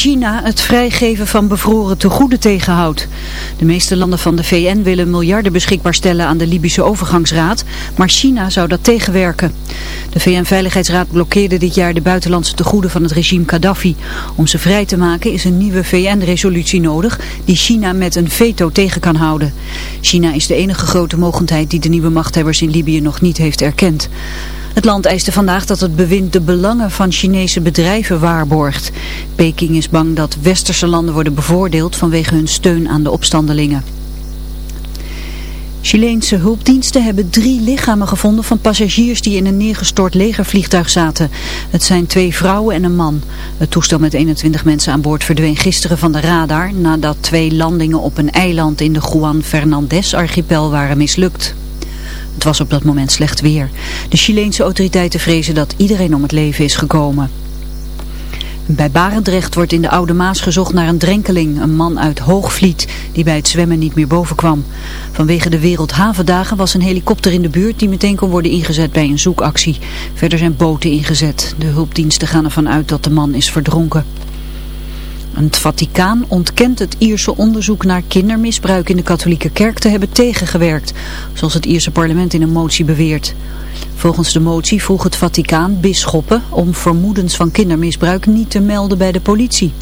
China het vrijgeven van bevroren tegoeden tegenhoudt. De meeste landen van de VN willen miljarden beschikbaar stellen aan de Libische overgangsraad, maar China zou dat tegenwerken. De VN-veiligheidsraad blokkeerde dit jaar de buitenlandse tegoeden van het regime Gaddafi. Om ze vrij te maken is een nieuwe VN-resolutie nodig die China met een veto tegen kan houden. China is de enige grote mogendheid die de nieuwe machthebbers in Libië nog niet heeft erkend. Het land eiste vandaag dat het bewind de belangen van Chinese bedrijven waarborgt. Peking is bang dat westerse landen worden bevoordeeld vanwege hun steun aan de opstandelingen. Chileense hulpdiensten hebben drie lichamen gevonden van passagiers die in een neergestort legervliegtuig zaten. Het zijn twee vrouwen en een man. Het toestel met 21 mensen aan boord verdween gisteren van de radar nadat twee landingen op een eiland in de Juan Fernandez archipel waren mislukt. Het was op dat moment slecht weer. De Chileense autoriteiten vrezen dat iedereen om het leven is gekomen. Bij Barendrecht wordt in de Oude Maas gezocht naar een drenkeling, een man uit Hoogvliet, die bij het zwemmen niet meer boven kwam. Vanwege de Wereldhavendagen was een helikopter in de buurt die meteen kon worden ingezet bij een zoekactie. Verder zijn boten ingezet. De hulpdiensten gaan ervan uit dat de man is verdronken. Het Vaticaan ontkent het Ierse onderzoek naar kindermisbruik in de katholieke kerk te hebben tegengewerkt, zoals het Ierse parlement in een motie beweert. Volgens de motie vroeg het Vaticaan bisschoppen om vermoedens van kindermisbruik niet te melden bij de politie.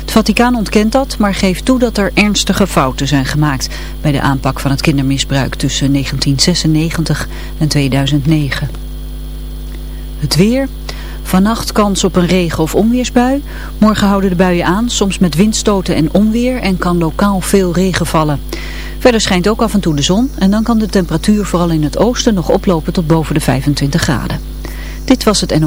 Het Vaticaan ontkent dat, maar geeft toe dat er ernstige fouten zijn gemaakt bij de aanpak van het kindermisbruik tussen 1996 en 2009. Het weer... Vannacht kans op een regen- of onweersbui. Morgen houden de buien aan, soms met windstoten en onweer en kan lokaal veel regen vallen. Verder schijnt ook af en toe de zon en dan kan de temperatuur vooral in het oosten nog oplopen tot boven de 25 graden. Dit was het NO.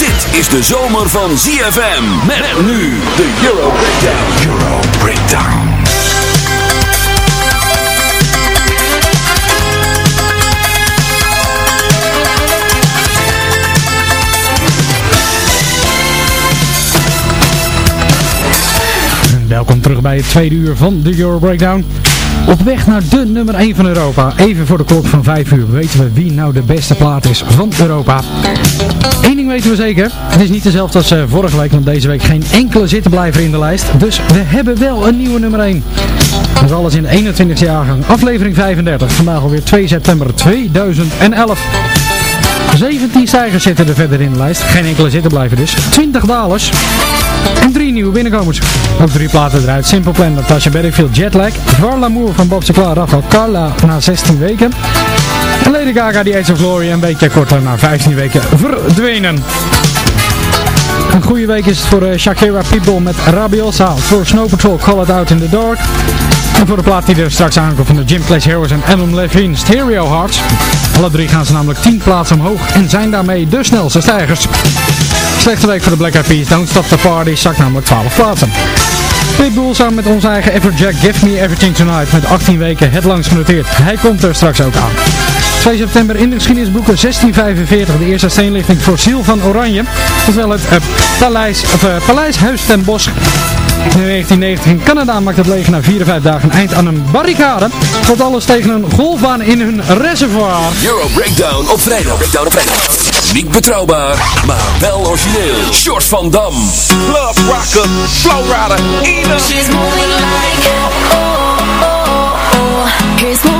Dit is de zomer van ZFM. Met nu de Euro Breakdown. Euro Breakdown. Welkom terug bij het tweede uur van de Euro Breakdown. Op weg naar de nummer 1 van Europa. Even voor de klok van 5 uur weten we wie nou de beste plaat is van Europa. Eén ding weten we zeker. Het is niet dezelfde als eh, vorige week, want deze week geen enkele zittenblijver in de lijst. Dus we hebben wel een nieuwe nummer 1. Dat is alles in de 21e jaargang. Aflevering 35. Vandaag alweer 2 september 2011. 17 stijgers zitten er verder in de lijst. Geen enkele zittenblijver dus. 20 dalers. En drie nieuwe binnenkomers. Ook drie platen eruit. Simple Plan, Natasha Bedingfield, Jetlag. Voir L'amour van Bob Sinclair, Rafael Carla na 16 weken. En Lady Gaga, die Age of Glory, een beetje korter na 15 weken verdwenen. Een goede week is het voor eh, Shakira Pitbull met Rabiosa. Voor Snow Patrol, Call It Out in the Dark. En voor de plaat die er straks aankomt van de Gym Clash Heroes en Adam Levine, Stereo Hearts. Alle drie gaan ze namelijk 10 plaatsen omhoog en zijn daarmee de snelste stijgers. Slechte week voor de Black Eyed Peas, Don't Stop the Party, zakt namelijk 12 plaatsen. Pitbull samen met onze eigen Everjack Give Me Everything Tonight met 18 weken het langst genoteerd. Hij komt er straks ook aan. 2 september in de geschiedenisboeken 1645. De eerste steenlichting voor Ziel van Oranje. Terwijl het eh, paleis, eh, paleis Huis ten Bosch in 1990 in Canada maakt het leger na 4 5 dagen eind aan een barricade. Tot alles tegen een golfbaan in hun reservoir. Euro Breakdown op vrijdag. Breakdown op vrijdag. Niet betrouwbaar, maar wel origineel. Short van Dam. Love Rocker, Flow Rider, She's moving like, oh, oh, oh, oh.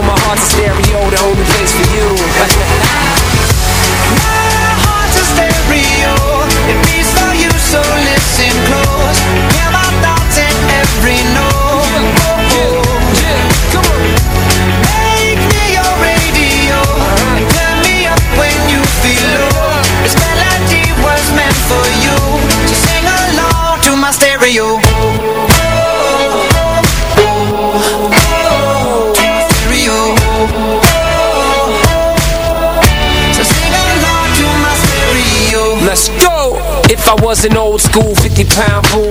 was an old school 50 pound boom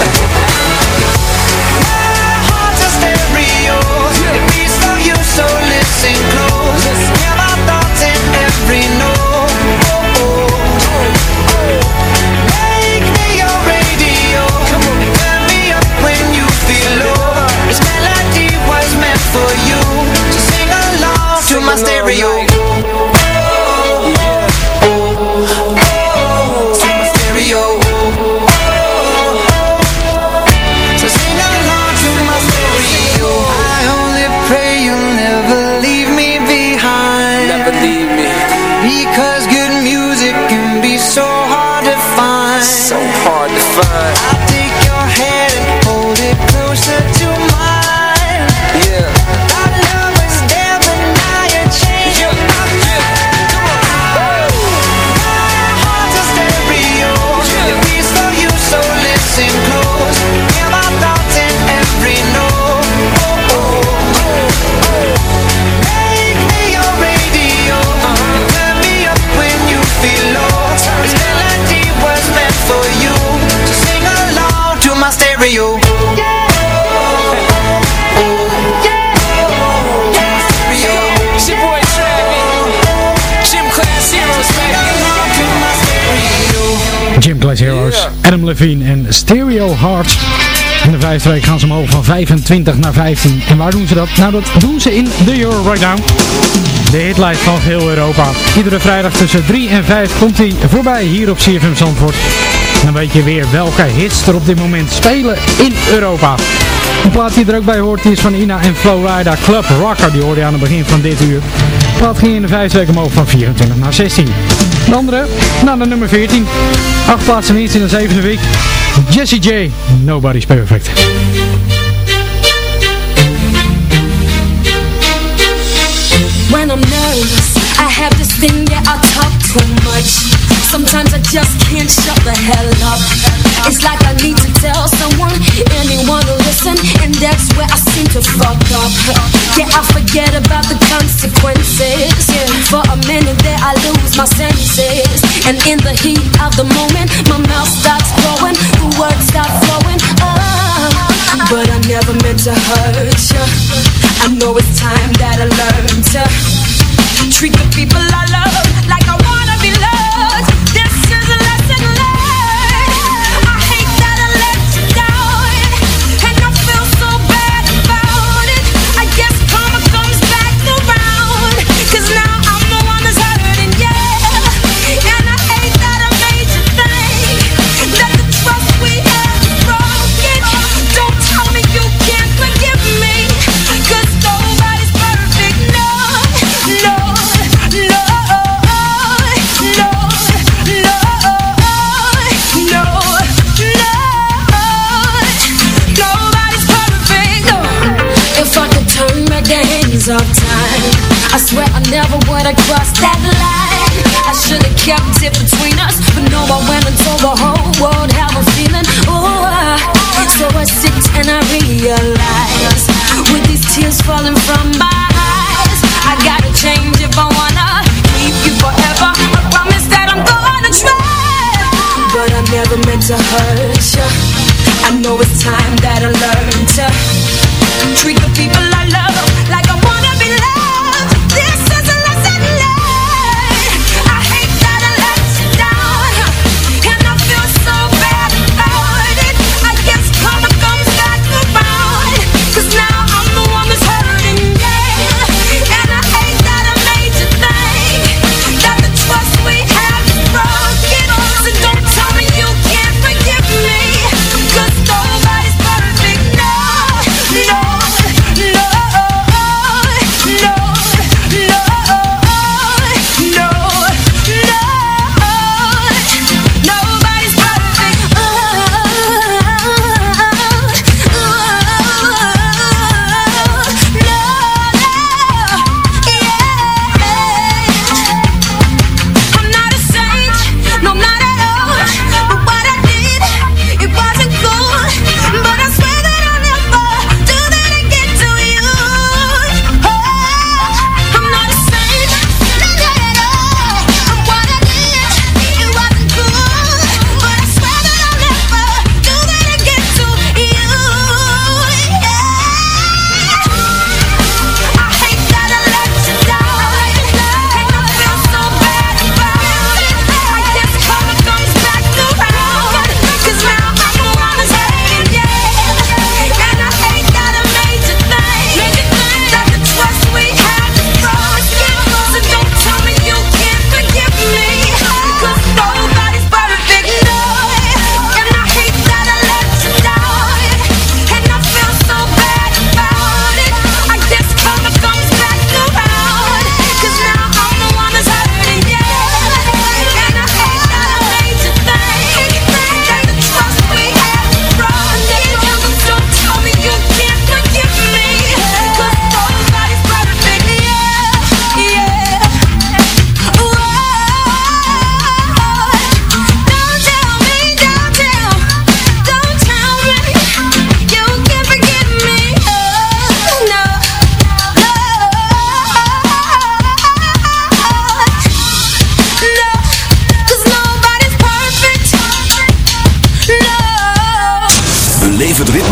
Heart's Adam Levine en Stereo Hearts. In de vijfde week gaan ze omhoog van 25 naar 15. En waar doen ze dat? Nou, dat doen ze in de Euro Breakdown. De hitlijst van heel Europa. Iedere vrijdag tussen 3 en 5 komt hij voorbij hier op CFM Zandvoort. Dan weet je weer welke hits er op dit moment spelen in Europa. Een plaat die er ook bij hoort is van Ina en Flowrider Club Rocker. Die hoorde je aan het begin van dit uur. De plaat ging in de vijfde week omhoog van 24 naar 16. De andere naar de nummer 14. Acht plaatsen winst in de zevende week. Jesse J. Nobody's Perfect. When I'm nervous, I have this thing, yeah, I talk too much. Sometimes I just can't shut the hell up. It's like I need to tell someone, anyone to listen, and that's where I seem to fuck up. Yeah, I forget about the consequences. For a minute there, I lose my senses. And in the heat of the moment, my mouth starts flowing, the words start flowing. Oh, but I never meant to hurt you. I know it's time that I learn to treat the people I love like I wanna be loved. Never would have crossed that line. I should have kept it between us, but no, I went and told the whole world how I'm feeling. Oh, I, so I sit and I realize, with these tears falling from my eyes, I gotta change if I wanna keep you forever. I promise that I'm gonna try, but I never meant to hurt you. I know it's time that I learn to treat the people I love like I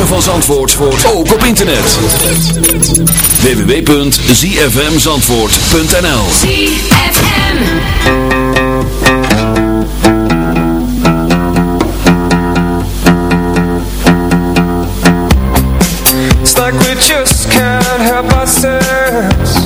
ritme van Zandvoort, ook op internet. www.zfmzandvoort.nl ZFM. It's like we just can't help ourselves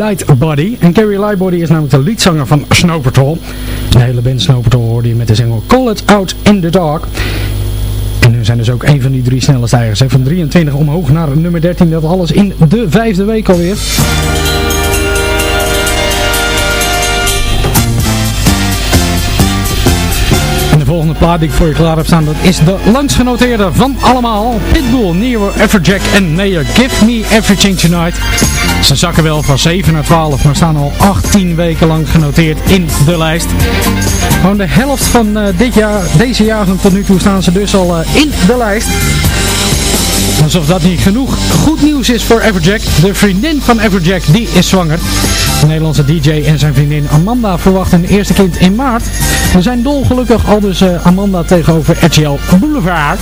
Lightbody. En Gary Lightbody is namelijk de leadzanger van Snow Patrol. De hele band Snow Patrol hoorde je met de single Call It Out in the Dark. En nu zijn dus ook een van die drie snelle stijgers. Hè. Van 23 omhoog naar nummer 13. Dat alles in de vijfde week alweer. En de volgende plaat die ik voor je klaar heb staan, dat is de langst genoteerde van allemaal. Pitbull, Nero, Everjack en Mayor. Give Me Everything Tonight. Ze zakken wel van 7 naar 12, maar staan al 18 weken lang genoteerd in de lijst. Gewoon de helft van eh, dit jaar, deze jaargang tot nu toe staan ze dus al eh, in de lijst. Alsof dat niet genoeg goed nieuws is voor Everjack. De vriendin van Everjack, die is zwanger. De Nederlandse DJ en zijn vriendin Amanda verwachten een eerste kind in maart. We zijn dolgelukkig, al dus eh, Amanda tegenover RTL Boulevard.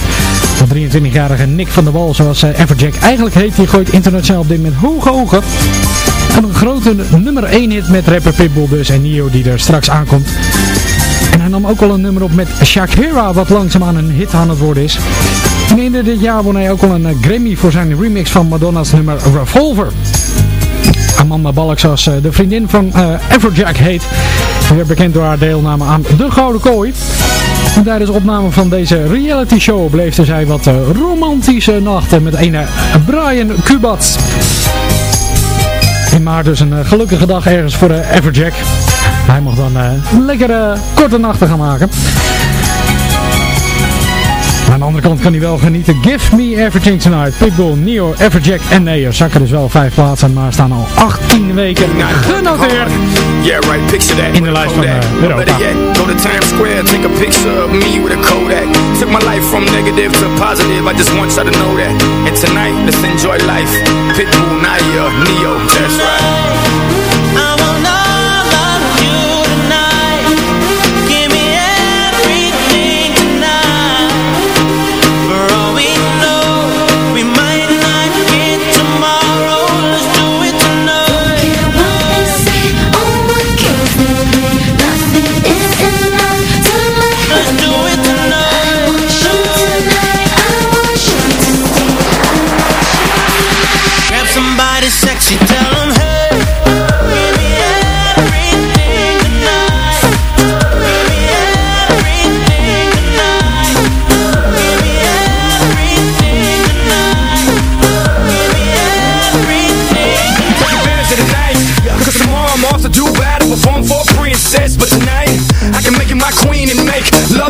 De 23-jarige Nick van der Wal, zoals uh, Everjack eigenlijk heet, die gooit internationaal op dit moment hoge ogen. En een grote nummer 1 hit met rapper Pitbull dus en Nio die er straks aankomt. En nam ook al een nummer op met Shakira, wat langzaamaan een hit aan het worden is. En eerder dit jaar won hij ook al een eh, Grammy voor zijn remix van Madonna's nummer Revolver. Amanda Balk, zoals eh, de vriendin van Everjack heet, weer bekend door haar deelname aan De Gouden Kooi. En tijdens de opname van deze reality show beleefde zij wat romantische nachten met een Brian Kubats. In maart dus een gelukkige dag ergens voor Everjack. Hij mag dan uh, lekkere korte nachten gaan maken. Aan de andere kant kan hij wel genieten. Give Me Everything Tonight. Pitbull, Neo, Everjack en Neer zakken dus wel vijf plaatsen, maar staan al 18 weken genoteerd. Yeah, right, picture that. In de lijst van uh, Europa. Go to Times Square, take a picture of me with a Kodak. Took my life from negative to positive, I just want y'all to know that. And tonight, let's enjoy life. Pitbull, Naya, Neo, that's right.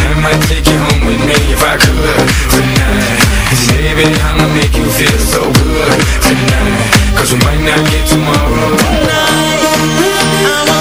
I might take you home with me if I could. Tonight baby, I'ma make you feel so good. Tonight Cause we might not get tomorrow. I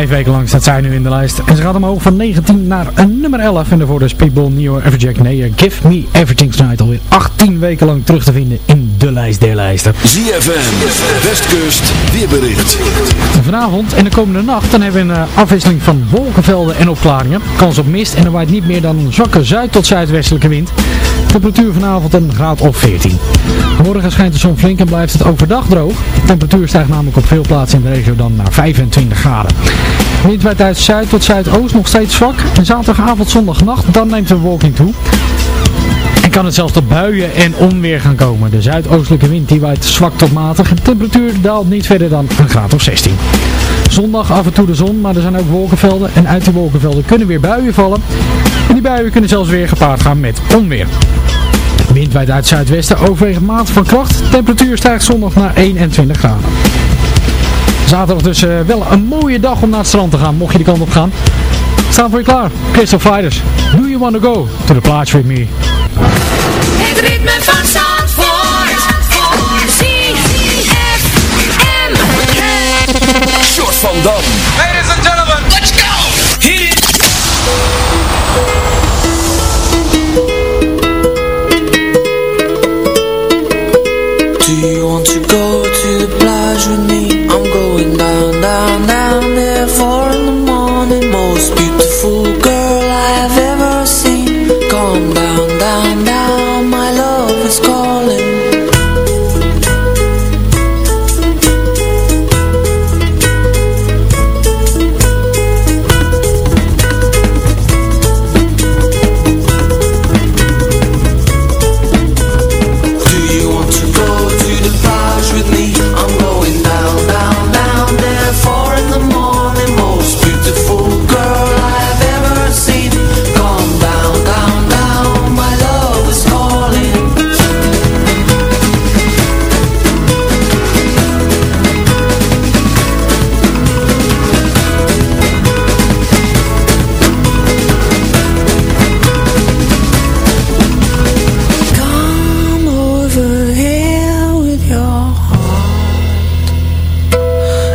Vijf weken lang staat zij nu in de lijst. En ze gaat omhoog van 19 naar een nummer 11. En daarvoor dus de Speedball Neo Everjack Nee, eh, Give Me Everything Tonight alweer 18 weken lang terug te vinden in de lijst der lijsten. ZFM, Westkust, weerbericht. En vanavond en de komende nacht dan hebben we een eh, afwisseling van wolkenvelden en opklaringen. Kans op mist en er waait niet meer dan een zwakke zuid- tot zuidwestelijke wind. Temperatuur vanavond een graad of 14. Morgen schijnt de zon flink en blijft het overdag droog. De temperatuur stijgt namelijk op veel plaatsen in de regio dan naar 25 graden. Wind waait uit zuid tot zuidoost nog steeds zwak. En zaterdagavond, zondagnacht, dan neemt de bewolking toe. En kan het zelfs tot buien en onweer gaan komen. De zuidoostelijke wind die waait zwak tot matig. De temperatuur daalt niet verder dan een graad of 16. Zondag af en toe de zon, maar er zijn ook wolkenvelden. En uit die wolkenvelden kunnen weer buien vallen. En die buien kunnen zelfs weer gepaard gaan met onweer. Wind waait uit zuidwesten overwegend matig van kracht. Temperatuur stijgt zondag naar 21 graden. Zaterdag dus eh, wel een mooie dag om naar het strand te gaan, mocht je die kant op gaan. Staan voor je klaar. Crystal Fighters. Do you wanna go to the plage with me? Het ritme van Zandvoort. ZFM. Short van Dam.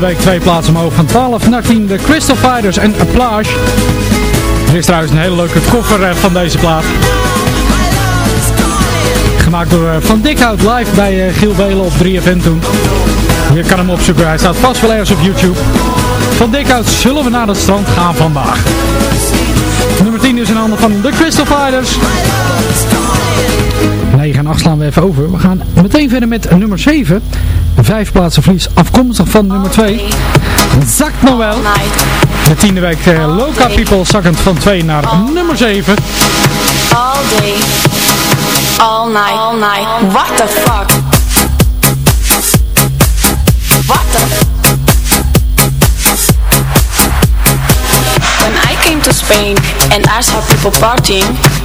De week twee plaatsen omhoog van 12 naar 10 de Crystal Fighters en Plage. Er is trouwens een hele leuke koffer eh, van deze plaat. Gemaakt door eh, Van Dikhout live bij eh, Giel Belen op 3FM toen. Je kan hem opzoeken, hij staat vast wel ergens op YouTube. Van Dikhout zullen we naar het strand gaan vandaag. Nummer 10 is in handen van de Crystal Fighters en afslaan we even over. We gaan meteen verder met nummer 7. Vijf plaatsen verlies afkomstig van nummer 2. Zakt nog wel. De tiende week eh, uh, Loca People zakkend van 2 naar nummer 7. All day. All night. All night. What the fuck? What the When I came to Spain and I saw people partying...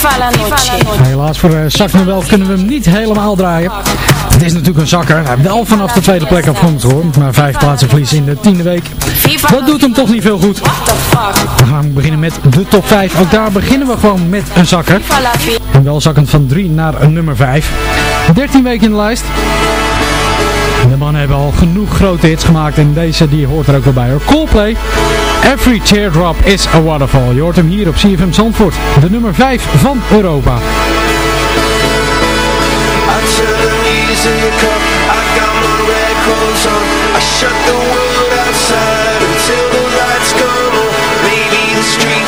Viva la noche. Helaas voor uh, Zak Noël kunnen we hem niet helemaal draaien. Het is natuurlijk een zakker. Hij wel vanaf de tweede plek afkomt hoor. Maar vijf plaatsen verlies in de tiende week. Dat doet hem toch niet veel goed. We gaan beginnen met de top 5. Ook daar beginnen we gewoon met een zakker. En wel zakkend van 3 naar een nummer 5. 13 weken in de lijst. Mannen hebben al genoeg grote hits gemaakt en deze die hoort er ook wel bij hoor. Coldplay, Every Teardrop is a Waterfall. Je hoort hem hier op CFM Zandvoort, de nummer 5 van Europa. I shut the world outside until the lights come on Maybe the streets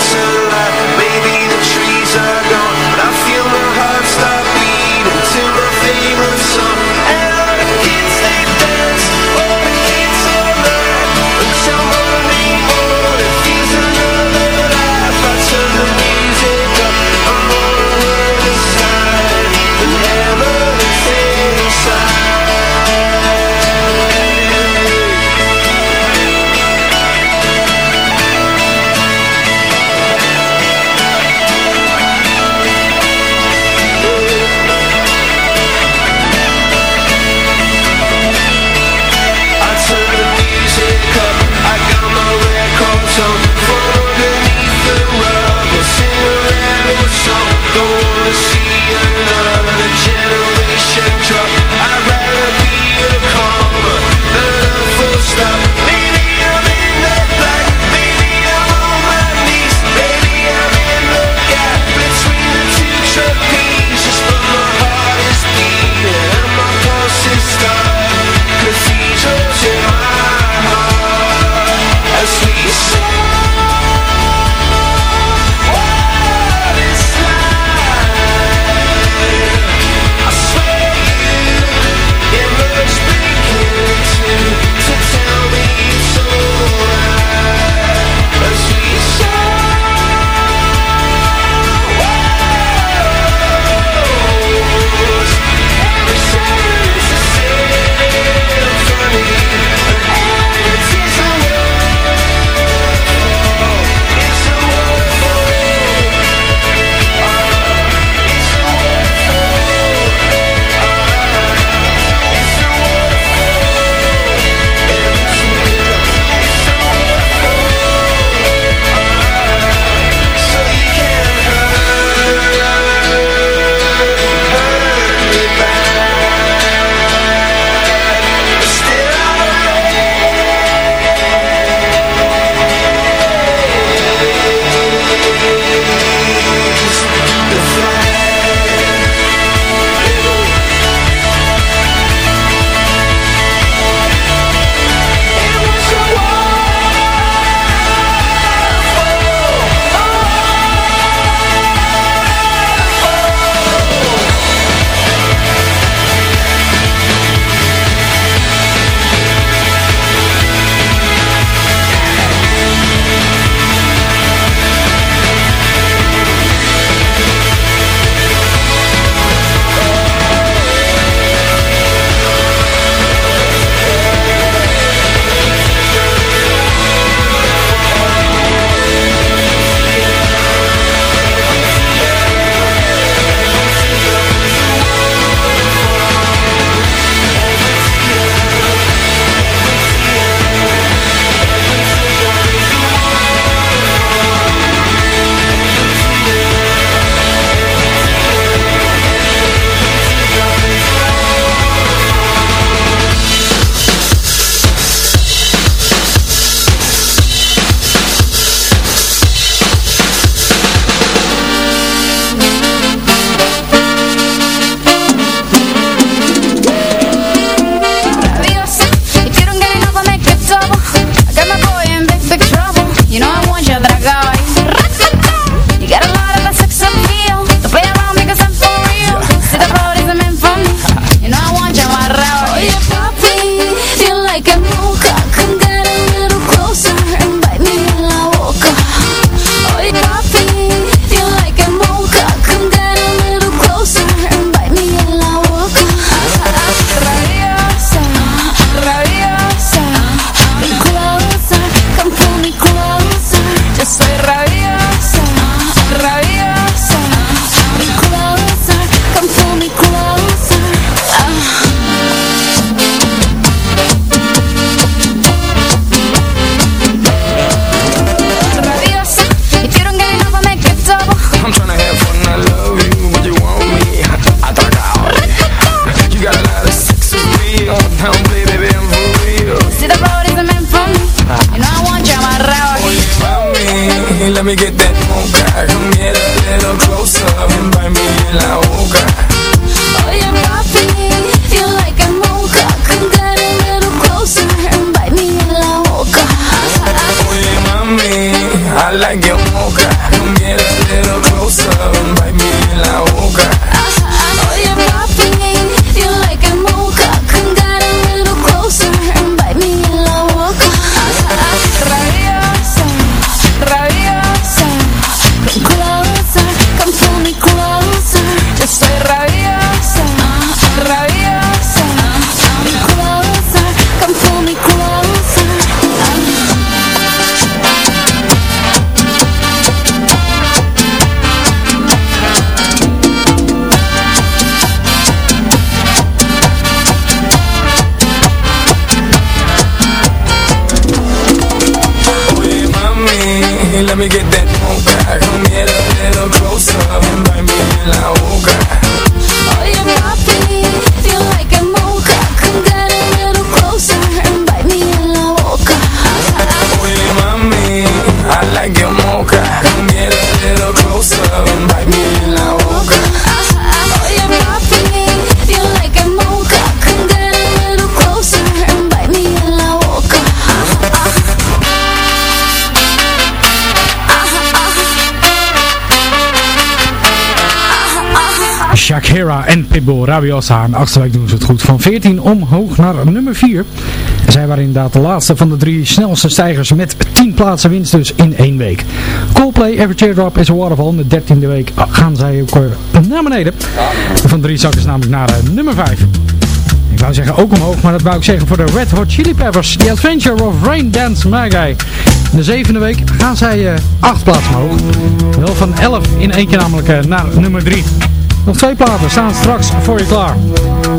let me get Shakira en Pitbull Rabiosa. De achtste week doen ze het goed. Van 14 omhoog naar nummer 4. Zij waren inderdaad de laatste van de drie snelste stijgers met 10 plaatsen winst dus in één week. Coldplay, Every Teardrop is a Waterfall. In de 13e week gaan zij ook naar beneden. Van drie zakken ze namelijk naar eh, nummer 5. Ik wou zeggen ook omhoog, maar dat wou ik zeggen voor de Red Hot Chili Peppers. The Adventure of Rain Dance Maggie. In de zevende week gaan zij eh 8 plaatsen omhoog. Wel van 11 in één keer namelijk eh, naar nummer 3. Nog twee platen staan straks voor je klaar.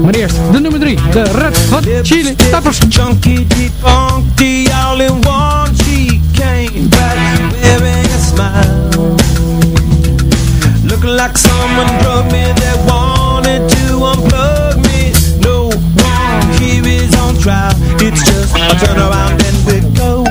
Maar eerst de nummer 3, de Red Hot Chili Peppers. Chunky, deep, funky, all in one. She came back wearing a smile. Looking like someone drugged me that wanted to unplug me. No one here is on trial. It's just a turn around and we go.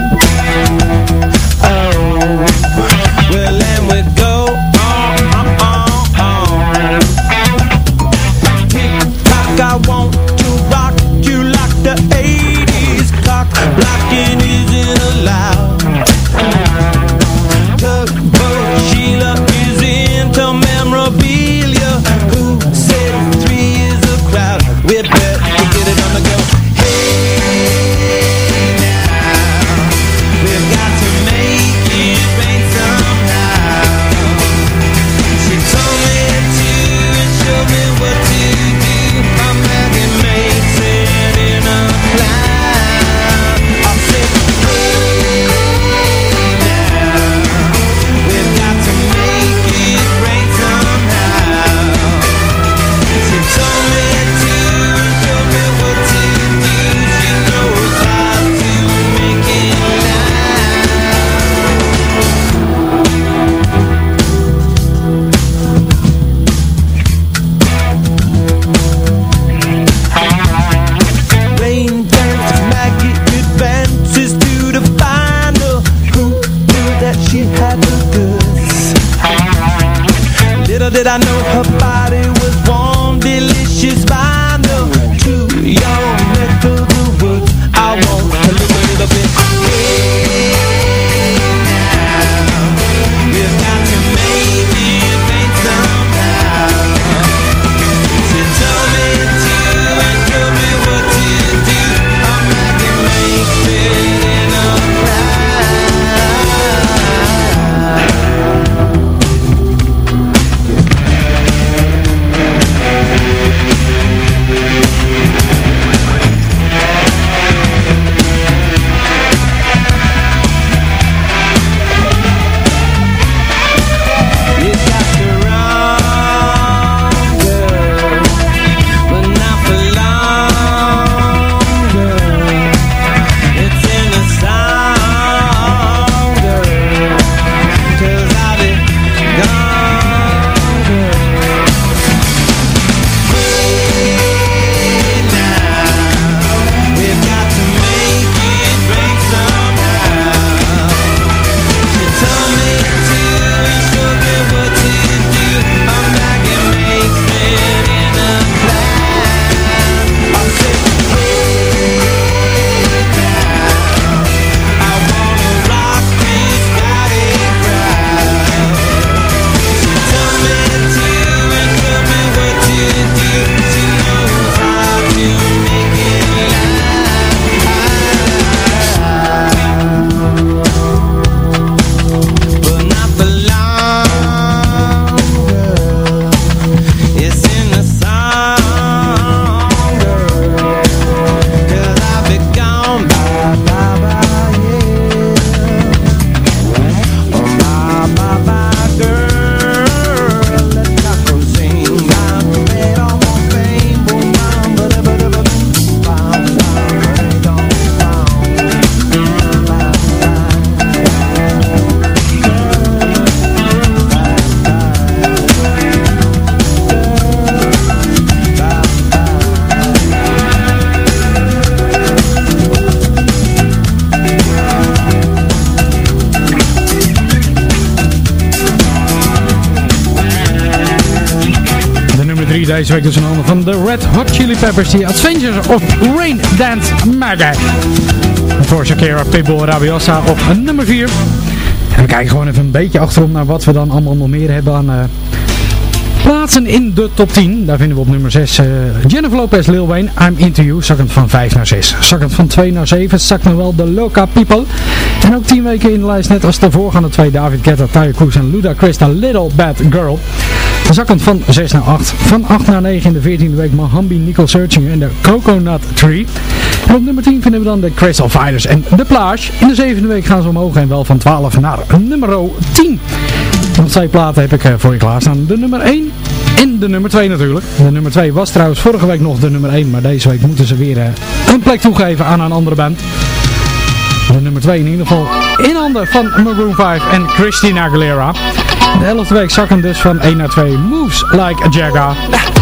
track dus in handen van de Red Hot Chili Peppers, die Adventures of Rain Dance Mega. Voor Shakira, Pitbull, Rabiosa op nummer 4. En we kijken gewoon even een beetje achterom naar wat we dan allemaal nog meer hebben aan... Eh, plaatsen in de top 10. Daar vinden we op nummer 6 eh, Jennifer Lopez, Lil Wayne, I'm Into You. Zakkend van 5 naar 6. Zakkend van 2 naar 7. Zakkend wel de Loca People. En ook 10 weken in de lijst, net als de voorgaande twee. David Guetta, Tyre Cruz en Luda Christa, Little Bad Girl. Zakkend van 6 naar 8. Van 8 naar 9 in de 14e week Mahambi, Nicole Searching en de Coconut Tree. Op nummer 10 vinden we dan de Crystal Fighters en de Plage. In de 7e week gaan ze omhoog en wel van 12 naar nummer 10. Want twee platen heb ik eh, voor je klaarstaan. De nummer 1 en de nummer 2 natuurlijk. De nummer 2 was trouwens vorige week nog de nummer 1. Maar deze week moeten ze weer eh, een plek toegeven aan een andere band. De nummer 2 in ieder geval in handen van Maroon 5 en Christina Aguilera. De helft de week zakken dus van 1 naar 2. Moves like a Jagger.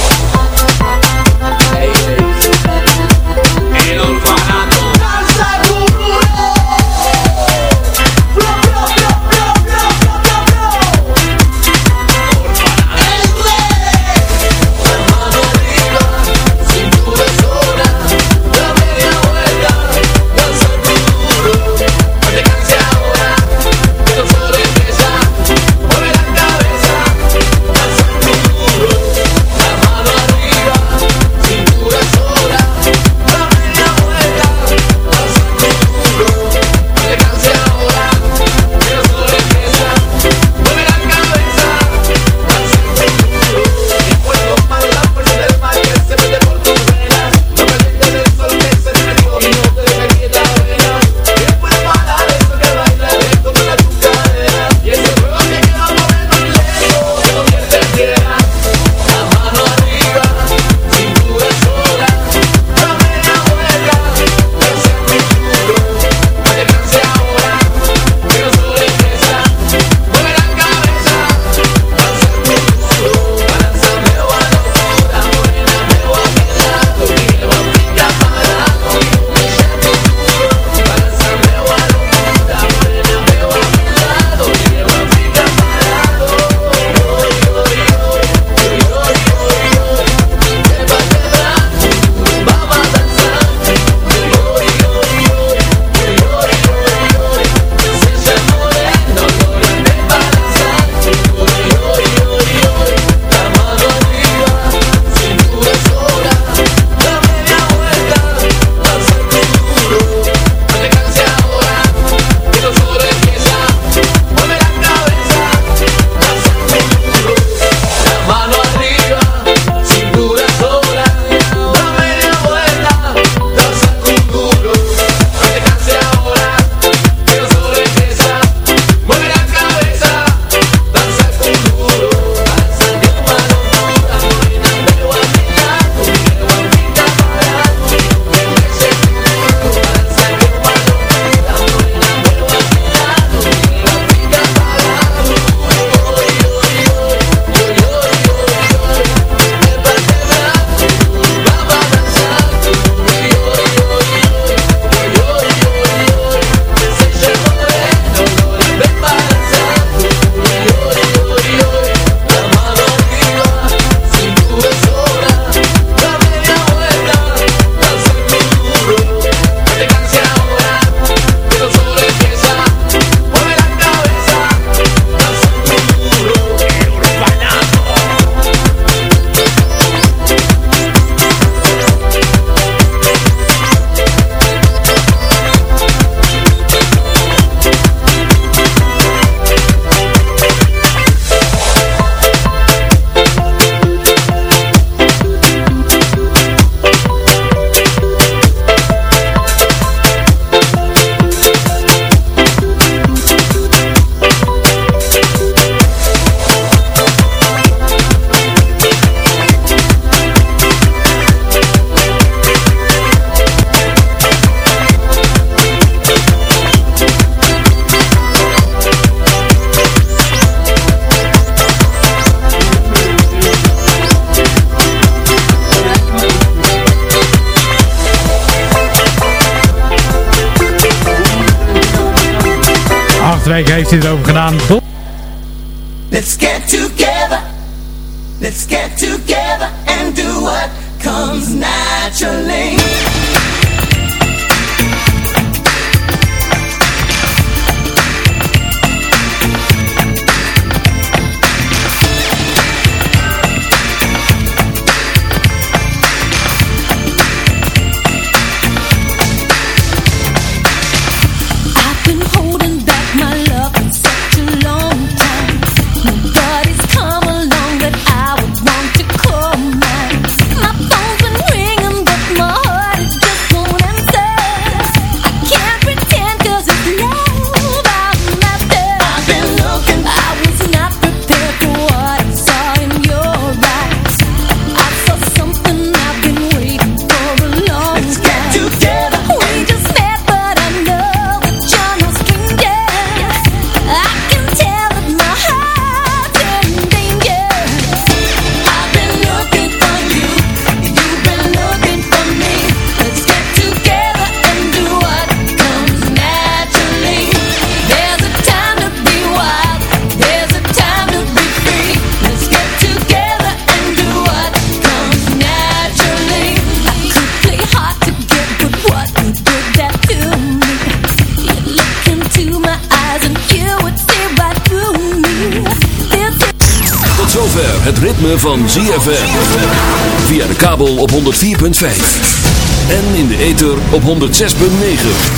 En in de ether op 106.9.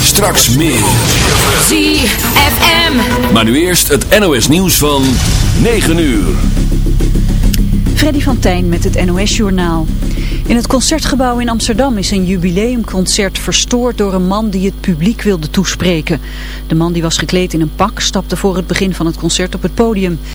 Straks meer. ZFM. Maar nu eerst het NOS nieuws van 9 uur. Freddy van Tijn met het NOS Journaal. In het Concertgebouw in Amsterdam is een jubileumconcert verstoord door een man die het publiek wilde toespreken. De man die was gekleed in een pak stapte voor het begin van het concert op het podium.